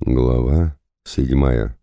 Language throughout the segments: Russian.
Глава седьмая.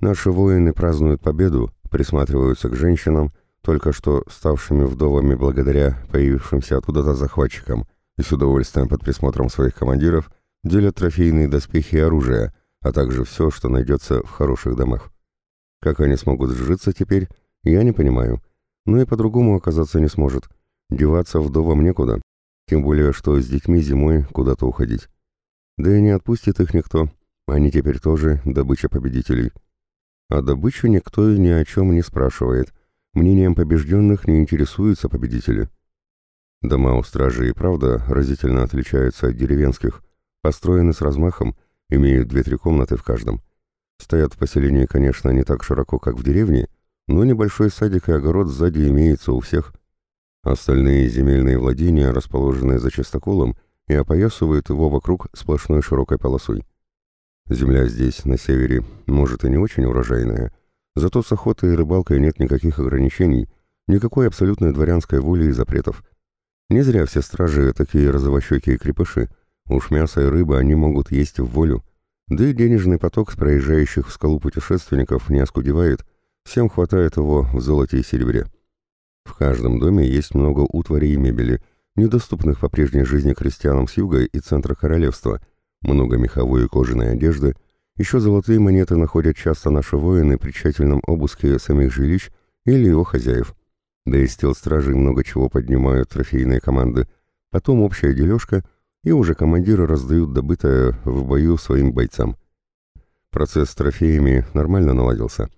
Наши воины празднуют победу, присматриваются к женщинам, только что ставшими вдовами благодаря появившимся откуда-то захватчикам, и с удовольствием под присмотром своих командиров делят трофейные доспехи и оружие, а также все, что найдется в хороших домах. Как они смогут сжиться теперь, я не понимаю, но и по-другому оказаться не сможет. Деваться вдовам некуда, тем более, что с детьми зимой куда-то уходить. Да и не отпустит их никто, они теперь тоже добыча победителей. А добычу никто ни о чем не спрашивает. Мнением побежденных не интересуются победители. Дома у стражи и правда разительно отличаются от деревенских, построены с размахом, имеют две-три комнаты в каждом. Стоят в поселении, конечно, не так широко, как в деревне, но небольшой садик и огород сзади имеется у всех. Остальные земельные владения расположены за частоколом и опоясывают его вокруг сплошной широкой полосой. Земля здесь, на севере, может и не очень урожайная, зато с охотой и рыбалкой нет никаких ограничений, никакой абсолютной дворянской воли и запретов. Не зря все стражи такие розовощекие крепыши, уж мясо и рыба они могут есть в волю, да и денежный поток с проезжающих в скалу путешественников не оскудевает, всем хватает его в золоте и серебре. В каждом доме есть много утвари и мебели, недоступных по прежней жизни крестьянам с юга и центра королевства – много меховой и кожаной одежды, еще золотые монеты находят часто наши воины при тщательном обыске самих жилищ или его хозяев. Да и с тел стражей много чего поднимают трофейные команды, потом общая дележка, и уже командиры раздают добытое в бою своим бойцам. Процесс с трофеями нормально наладился.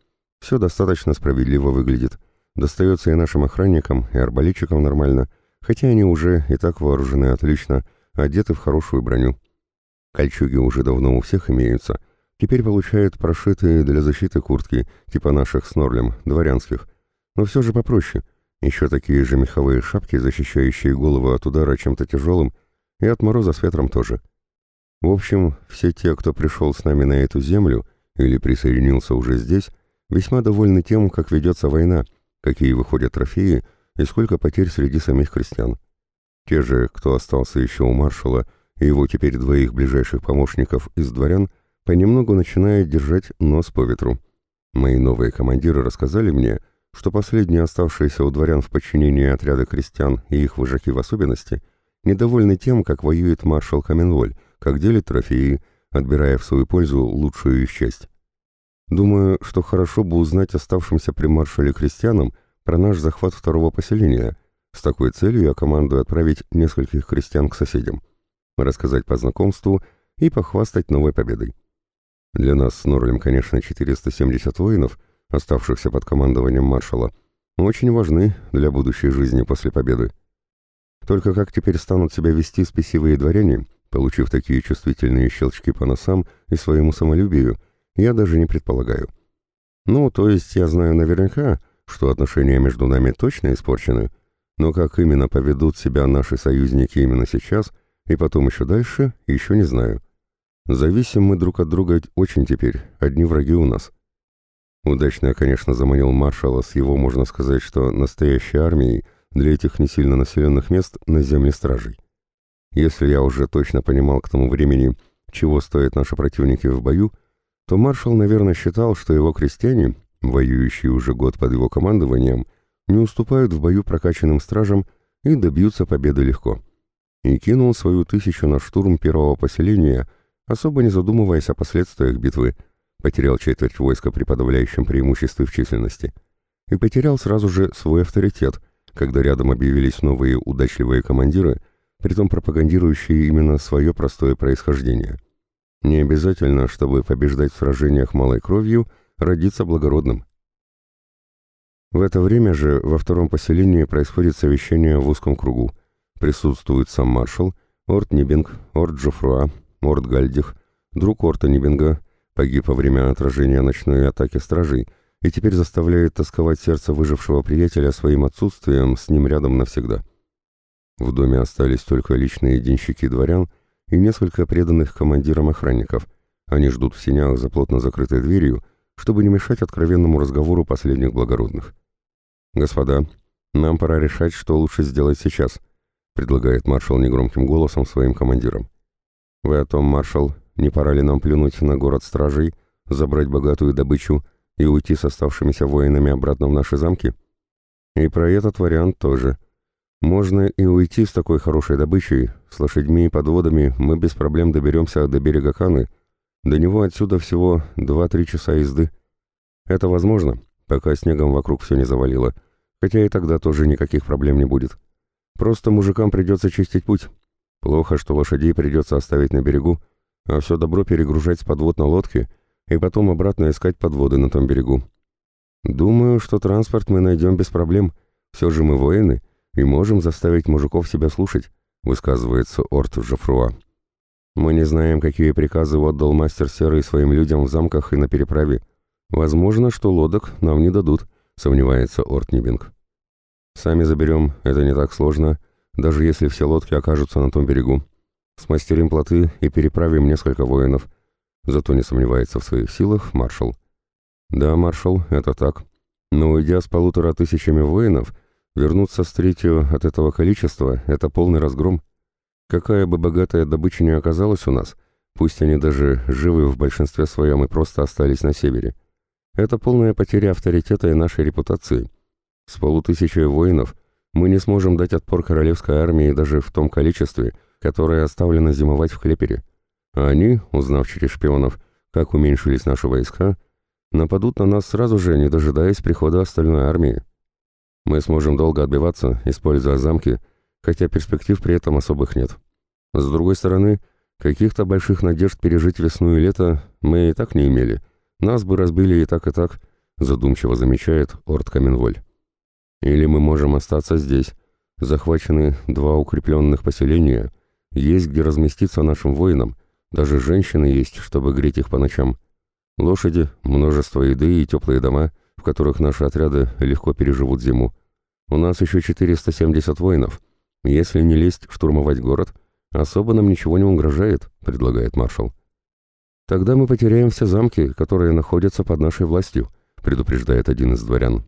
Все достаточно справедливо выглядит. Достается и нашим охранникам, и арбалетчикам нормально, хотя они уже и так вооружены отлично, одеты в хорошую броню. Кольчуги уже давно у всех имеются. Теперь получают прошитые для защиты куртки, типа наших с Норлем, дворянских. Но все же попроще. Еще такие же меховые шапки, защищающие голову от удара чем-то тяжелым, и от мороза с ветром тоже. В общем, все те, кто пришел с нами на эту землю или присоединился уже здесь, весьма довольны тем, как ведется война, какие выходят трофеи и сколько потерь среди самих крестьян. Те же, кто остался еще у маршала, и его теперь двоих ближайших помощников из дворян понемногу начинает держать нос по ветру. Мои новые командиры рассказали мне, что последние оставшиеся у дворян в подчинении отряда крестьян и их вожаки в особенности недовольны тем, как воюет маршал Каменволь, как делит трофеи, отбирая в свою пользу лучшую их часть. Думаю, что хорошо бы узнать оставшимся при маршале крестьянам про наш захват второго поселения. С такой целью я командую отправить нескольких крестьян к соседям рассказать по знакомству и похвастать новой победой. Для нас с Норлем, конечно, 470 воинов, оставшихся под командованием маршала, очень важны для будущей жизни после победы. Только как теперь станут себя вести спесивые дворяне, получив такие чувствительные щелчки по носам и своему самолюбию, я даже не предполагаю. Ну, то есть я знаю наверняка, что отношения между нами точно испорчены, но как именно поведут себя наши союзники именно сейчас, и потом еще дальше, еще не знаю. Зависим мы друг от друга очень теперь, одни враги у нас. Удачно я, конечно, заманил маршала с его, можно сказать, что настоящей армией для этих не сильно населенных мест на земле стражей. Если я уже точно понимал к тому времени, чего стоят наши противники в бою, то маршал, наверное, считал, что его крестьяне, воюющие уже год под его командованием, не уступают в бою прокачанным стражам и добьются победы легко и кинул свою тысячу на штурм первого поселения, особо не задумываясь о последствиях битвы, потерял четверть войска при подавляющем преимуществе в численности, и потерял сразу же свой авторитет, когда рядом объявились новые удачливые командиры, притом пропагандирующие именно свое простое происхождение. Не обязательно, чтобы побеждать в сражениях малой кровью, родиться благородным. В это время же во втором поселении происходит совещание в узком кругу, Присутствует сам маршал, Орт Нибинг, Орт Джофруа, Орт Гальдих, друг Орта Нибинга, погиб во время отражения ночной атаки стражей и теперь заставляет тосковать сердце выжившего приятеля своим отсутствием с ним рядом навсегда. В доме остались только личные денщики дворян и несколько преданных командирам охранников. Они ждут в сенях за плотно закрытой дверью, чтобы не мешать откровенному разговору последних благородных. «Господа, нам пора решать, что лучше сделать сейчас», предлагает маршал негромким голосом своим командирам. «Вы о том, маршал, не пора ли нам плюнуть на город стражей, забрать богатую добычу и уйти с оставшимися воинами обратно в наши замки? И про этот вариант тоже. Можно и уйти с такой хорошей добычей, с лошадьми и подводами мы без проблем доберемся до берега Каны, до него отсюда всего 2-3 часа езды. Это возможно, пока снегом вокруг все не завалило, хотя и тогда тоже никаких проблем не будет. Просто мужикам придется чистить путь. Плохо, что лошадей придется оставить на берегу, а все добро перегружать с подвод на лодки и потом обратно искать подводы на том берегу. Думаю, что транспорт мы найдем без проблем. Все же мы воины и можем заставить мужиков себя слушать, высказывается Орт Жофруа. Мы не знаем, какие приказы отдал мастер Серый своим людям в замках и на переправе. Возможно, что лодок нам не дадут, сомневается Орт Нибинг. Сами заберем, это не так сложно, даже если все лодки окажутся на том берегу. Смастерим плоты и переправим несколько воинов. Зато не сомневается в своих силах маршал. Да, маршал, это так. Но уйдя с полутора тысячами воинов, вернуться с третью от этого количества — это полный разгром. Какая бы богатая добыча ни оказалась у нас, пусть они даже живы в большинстве своем и просто остались на севере. Это полная потеря авторитета и нашей репутации. С полутысячей воинов мы не сможем дать отпор королевской армии даже в том количестве, которое оставлено зимовать в Клепере. А они, узнав через шпионов, как уменьшились наши войска, нападут на нас сразу же, не дожидаясь прихода остальной армии. Мы сможем долго отбиваться, используя замки, хотя перспектив при этом особых нет. С другой стороны, каких-то больших надежд пережить весну и лето мы и так не имели. Нас бы разбили и так, и так, задумчиво замечает Орд Каменволь. Или мы можем остаться здесь. Захвачены два укрепленных поселения, есть где разместиться нашим воинам, даже женщины есть, чтобы греть их по ночам. Лошади, множество еды и теплые дома, в которых наши отряды легко переживут зиму. У нас еще 470 воинов, «Если не лезть штурмовать город, особо нам ничего не угрожает», — предлагает маршал. «Тогда мы потеряем все замки, которые находятся под нашей властью», — предупреждает один из дворян.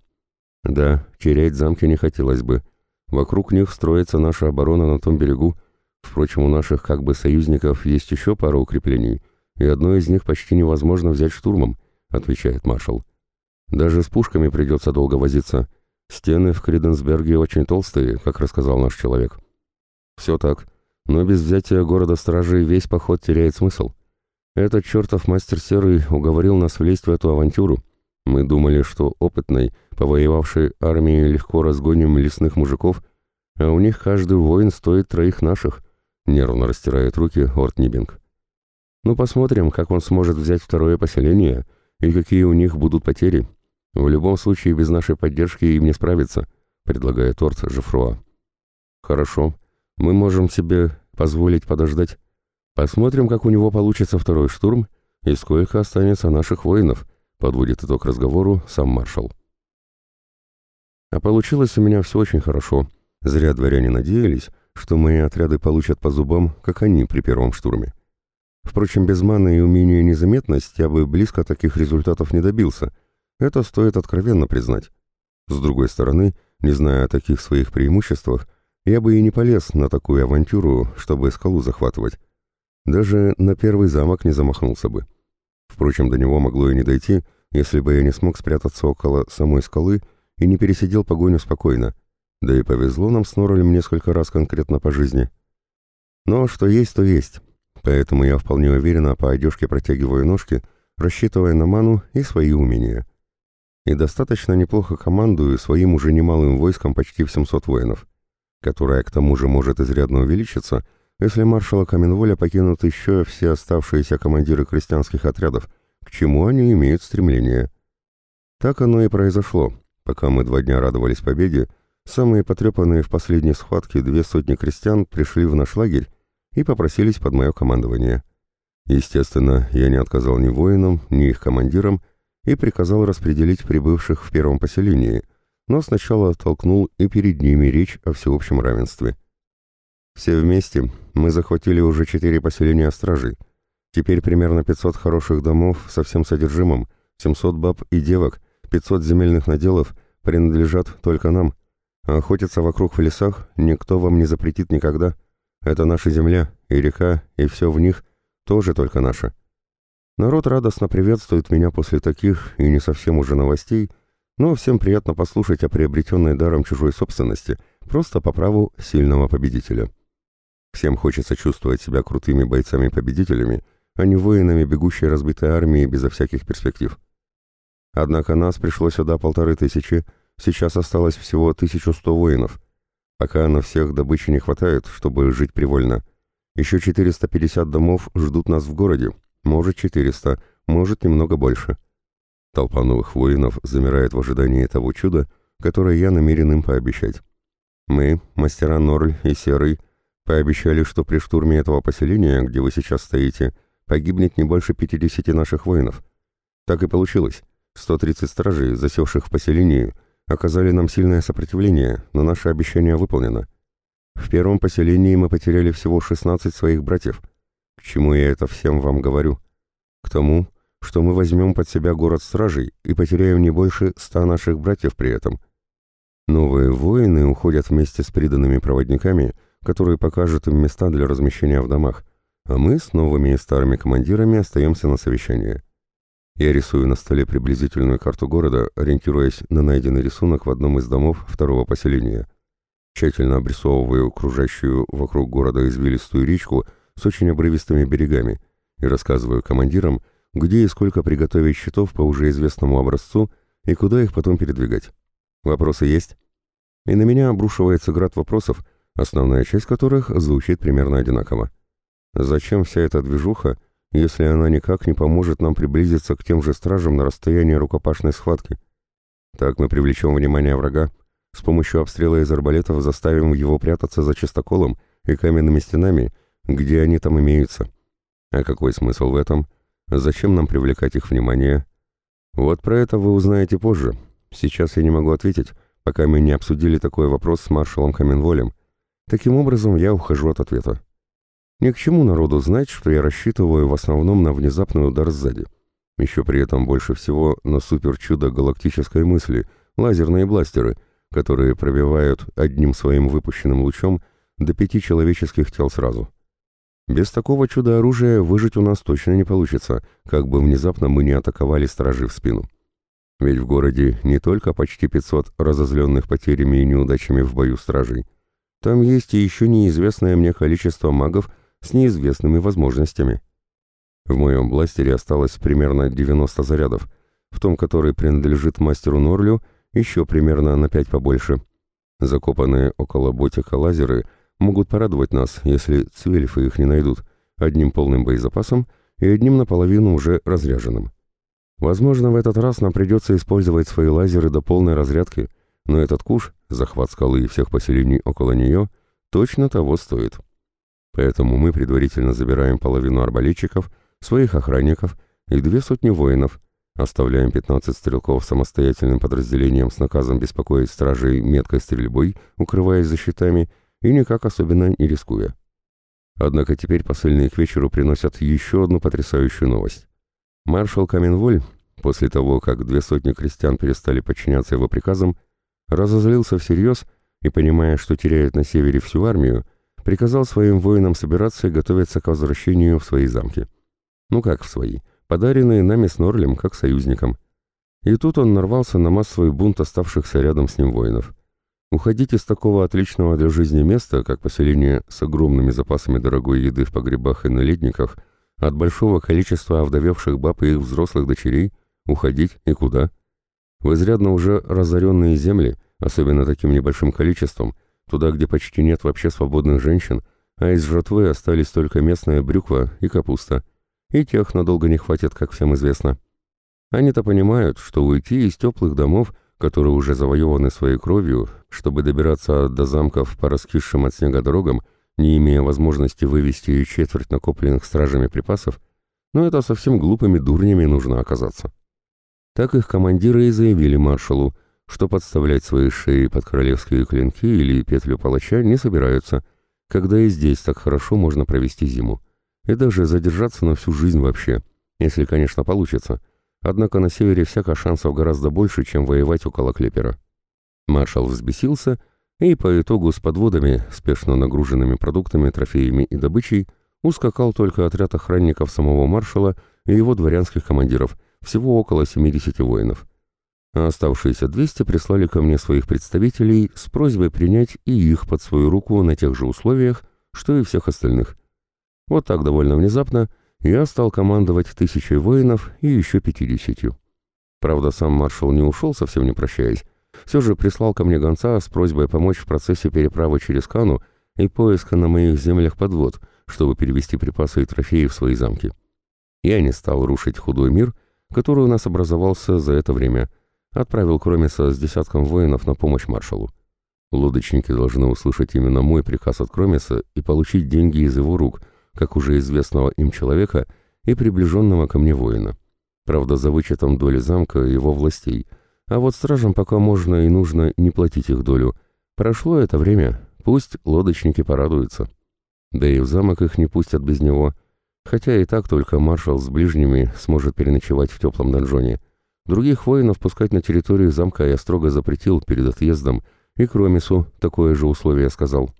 «Да, терять замки не хотелось бы. Вокруг них строится наша оборона на том берегу. Впрочем, у наших как бы союзников есть еще пара укреплений, и одно из них почти невозможно взять штурмом», — отвечает маршал. «Даже с пушками придется долго возиться». Стены в Криденсберге очень толстые, как рассказал наш человек. Все так, но без взятия города стражей весь поход теряет смысл. Этот чертов мастер Серый уговорил нас влезть в эту авантюру. Мы думали, что опытной, повоевавшей армией легко разгоним лесных мужиков, а у них каждый воин стоит троих наших, нервно растирает руки Орт Нибинг. Ну посмотрим, как он сможет взять второе поселение и какие у них будут потери. В любом случае, без нашей поддержки им не справиться, предлагает Торт Жифруа. Хорошо, мы можем себе позволить подождать. Посмотрим, как у него получится второй штурм и сколько останется наших воинов, подводит итог разговору сам маршал. А получилось у меня все очень хорошо. Зря дворяне надеялись, что мои отряды получат по зубам, как они при первом штурме. Впрочем, без маны и умения незаметность я бы близко таких результатов не добился, это стоит откровенно признать. С другой стороны, не зная о таких своих преимуществах, я бы и не полез на такую авантюру, чтобы скалу захватывать. Даже на первый замок не замахнулся бы. Впрочем, до него могло и не дойти, если бы я не смог спрятаться около самой скалы и не пересидел погоню спокойно. Да и повезло нам с Норрелем несколько раз конкретно по жизни. Но что есть, то есть. Поэтому я вполне уверенно по одежке протягиваю ножки, рассчитывая на ману и свои умения и достаточно неплохо командую своим уже немалым войском почти в 700 воинов, которое к тому же может изрядно увеличиться, если маршала Каменволя покинут еще все оставшиеся командиры крестьянских отрядов, к чему они имеют стремление. Так оно и произошло. Пока мы два дня радовались победе, самые потрепанные в последней схватке две сотни крестьян пришли в наш лагерь и попросились под мое командование. Естественно, я не отказал ни воинам, ни их командирам, и приказал распределить прибывших в первом поселении, но сначала толкнул и перед ними речь о всеобщем равенстве. Все вместе мы захватили уже четыре поселения стражей. Теперь примерно 500 хороших домов со всем содержимым, 700 баб и девок, 500 земельных наделов принадлежат только нам. А охотиться вокруг в лесах никто вам не запретит никогда. Это наша земля, и река, и все в них тоже только наша. Народ радостно приветствует меня после таких и не совсем уже новостей, но всем приятно послушать о приобретенной даром чужой собственности, просто по праву сильного победителя. Всем хочется чувствовать себя крутыми бойцами-победителями, а не воинами бегущей разбитой армии безо всяких перспектив. Однако нас пришло сюда полторы тысячи, сейчас осталось всего 1100 воинов. Пока на всех добычи не хватает, чтобы жить привольно. Еще 450 домов ждут нас в городе, может 400, может немного больше. Толпа новых воинов замирает в ожидании того чуда, которое я намерен им пообещать. Мы, мастера Норль и Серый, пообещали, что при штурме этого поселения, где вы сейчас стоите, погибнет не больше 50 наших воинов. Так и получилось. 130 стражей, засевших в поселении, оказали нам сильное сопротивление, но наше обещание выполнено. В первом поселении мы потеряли всего 16 своих братьев. К чему я это всем вам говорю? К тому, что мы возьмем под себя город стражей и потеряем не больше 100 наших братьев при этом. Новые воины уходят вместе с приданными проводниками, которые покажут им места для размещения в домах, а мы с новыми и старыми командирами остаемся на совещании. Я рисую на столе приблизительную карту города, ориентируясь на найденный рисунок в одном из домов второго поселения. Тщательно обрисовываю окружающую вокруг города извилистую речку с очень обрывистыми берегами и рассказываю командирам, где и сколько приготовить щитов по уже известному образцу и куда их потом передвигать. Вопросы есть? И на меня обрушивается град вопросов, основная часть которых звучит примерно одинаково. Зачем вся эта движуха, если она никак не поможет нам приблизиться к тем же стражам на расстоянии рукопашной схватки? Так мы привлечем внимание врага, с помощью обстрела из арбалетов заставим его прятаться за чистоколом и каменными стенами, где они там имеются. А какой смысл в этом? Зачем нам привлекать их внимание? Вот про это вы узнаете позже. Сейчас я не могу ответить, пока мы не обсудили такой вопрос с маршалом Каменволем. Таким образом, я ухожу от ответа. Ни к чему народу знать, что я рассчитываю в основном на внезапный удар сзади. Еще при этом больше всего на суперчудо галактической мысли, лазерные бластеры, которые пробивают одним своим выпущенным лучом до пяти человеческих тел сразу. Без такого чуда-оружия выжить у нас точно не получится, как бы внезапно мы не атаковали стражи в спину. Ведь в городе не только почти 500 разозленных потерями и неудачами в бою стражей. Там есть и еще неизвестное мне количество магов с неизвестными возможностями. В моем бластере осталось примерно 90 зарядов, в том, который принадлежит мастеру Норлю, еще примерно на 5 побольше. Закопанные около ботика лазеры могут порадовать нас, если цвельфы их не найдут, одним полным боезапасом и одним наполовину уже разряженным. Возможно, в этот раз нам придется использовать свои лазеры до полной разрядки, но этот куш, захват скалы и всех поселений около нее, точно того стоит. Поэтому мы предварительно забираем половину арбалетчиков, своих охранников и две сотни воинов, оставляем 15 стрелков самостоятельным подразделением с наказом беспокоить стражей меткой стрельбой, укрываясь за щитами и никак особенно не рискуя. Однако теперь посыльные к вечеру приносят еще одну потрясающую новость. Маршал Каменволь, после того, как две сотни крестьян перестали подчиняться его приказам, разозлился всерьез и, понимая, что теряет на севере всю армию, приказал своим воинам собираться и готовиться к возвращению в свои замки. Ну как в свои, подаренные нами с Норлем как союзникам. И тут он нарвался на массовый бунт оставшихся рядом с ним воинов. Уходить из такого отличного для жизни места, как поселение с огромными запасами дорогой еды в погребах и наледниках, от большого количества овдовевших баб и их взрослых дочерей, уходить и куда? В изрядно уже разоренные земли, особенно таким небольшим количеством, туда, где почти нет вообще свободных женщин, а из жатвы остались только местная брюква и капуста. И тех надолго не хватит, как всем известно. Они-то понимают, что уйти из теплых домов, которые уже завоеваны своей кровью, чтобы добираться до замков по раскисшим от снега дорогам, не имея возможности вывести четверть накопленных стражами припасов, но это совсем глупыми дурнями нужно оказаться. Так их командиры и заявили маршалу, что подставлять свои шеи под королевские клинки или петлю палача не собираются, когда и здесь так хорошо можно провести зиму. И даже задержаться на всю жизнь вообще, если, конечно, получится. Однако на севере всяко шансов гораздо больше, чем воевать около Клепера. Маршал взбесился и по итогу с подводами, спешно нагруженными продуктами, трофеями и добычей, ускакал только отряд охранников самого маршала и его дворянских командиров, всего около 70 воинов. А оставшиеся 200 прислали ко мне своих представителей с просьбой принять и их под свою руку на тех же условиях, что и всех остальных. Вот так довольно внезапно я стал командовать тысячей воинов и еще пятидесятью. Правда, сам маршал не ушел, совсем не прощаясь. Все же прислал ко мне гонца с просьбой помочь в процессе переправы через Кану и поиска на моих землях подвод, чтобы перевести припасы и трофеи в свои замки. Я не стал рушить худой мир, который у нас образовался за это время. Отправил Кромиса с десятком воинов на помощь маршалу. Лодочники должны услышать именно мой приказ от Кромиса и получить деньги из его рук, как уже известного им человека и приближенного ко мне воина. Правда, за вычетом доли замка и его властей. А вот стражам пока можно и нужно не платить их долю. Прошло это время, пусть лодочники порадуются. Да и в замок их не пустят без него. Хотя и так только маршал с ближними сможет переночевать в теплом донжоне. Других воинов пускать на территорию замка я строго запретил перед отъездом, и Кромису такое же условие сказал.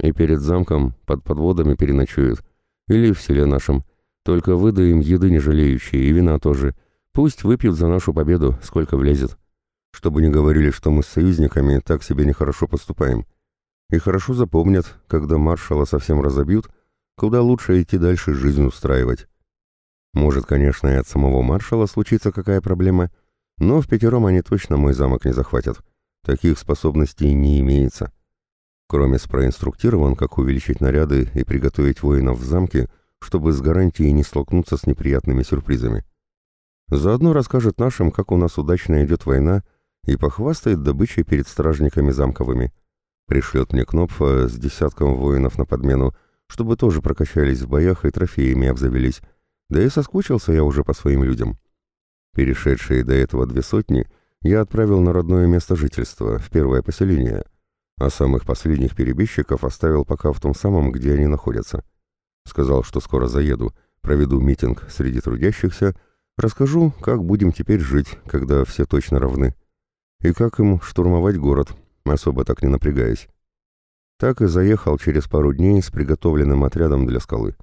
И перед замком под подводами переночуют. Или в селе нашем. Только выдаем еды не жалеющие, и вина тоже. Пусть выпьют за нашу победу, сколько влезет. Чтобы не говорили, что мы с союзниками так себе нехорошо поступаем. И хорошо запомнят, когда маршала совсем разобьют, куда лучше идти дальше жизнь устраивать. Может, конечно, и от самого маршала случится какая проблема, но в пятером они точно мой замок не захватят. Таких способностей не имеется. Кроме проинструктирован, как увеличить наряды и приготовить воинов в замке, чтобы с гарантией не столкнуться с неприятными сюрпризами. Заодно расскажет нашим, как у нас удачно идет война, и похвастает добычей перед стражниками замковыми. Пришлет мне Кнопфа с десятком воинов на подмену, чтобы тоже прокачались в боях и трофеями обзавелись, да и соскучился я уже по своим людям. Перешедшие до этого две сотни я отправил на родное место жительства, в первое поселение — а самых последних перебежчиков оставил пока в том самом, где они находятся. Сказал, что скоро заеду, проведу митинг среди трудящихся, расскажу, как будем теперь жить, когда все точно равны, и как им штурмовать город, особо так не напрягаясь. Так и заехал через пару дней с приготовленным отрядом для скалы.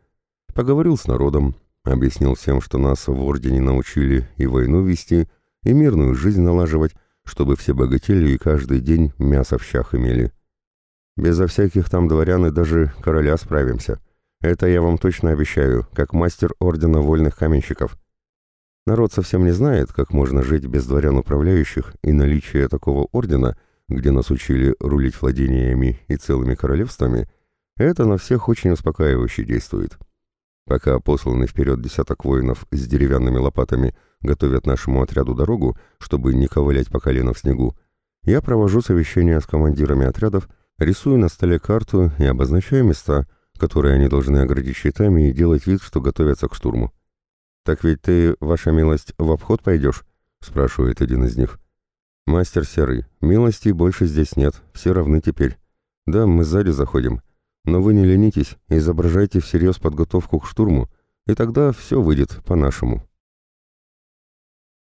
Поговорил с народом, объяснил всем, что нас в Ордене научили и войну вести, и мирную жизнь налаживать, чтобы все богатели и каждый день мясо в щах имели. Безо всяких там дворян и даже короля справимся. Это я вам точно обещаю, как мастер Ордена Вольных Каменщиков. Народ совсем не знает, как можно жить без дворян управляющих, и наличие такого ордена, где нас учили рулить владениями и целыми королевствами, это на всех очень успокаивающе действует. Пока посланный вперед десяток воинов с деревянными лопатами готовят нашему отряду дорогу, чтобы не ковылять по колено в снегу, я провожу совещание с командирами отрядов, рисую на столе карту и обозначаю места, которые они должны оградить щитами и делать вид, что готовятся к штурму. «Так ведь ты, ваша милость, в обход пойдешь?» — спрашивает один из них. «Мастер Серый, милости больше здесь нет, все равны теперь. Да, мы сзади заходим». Но вы не ленитесь, изображайте всерьез подготовку к штурму, и тогда все выйдет по-нашему.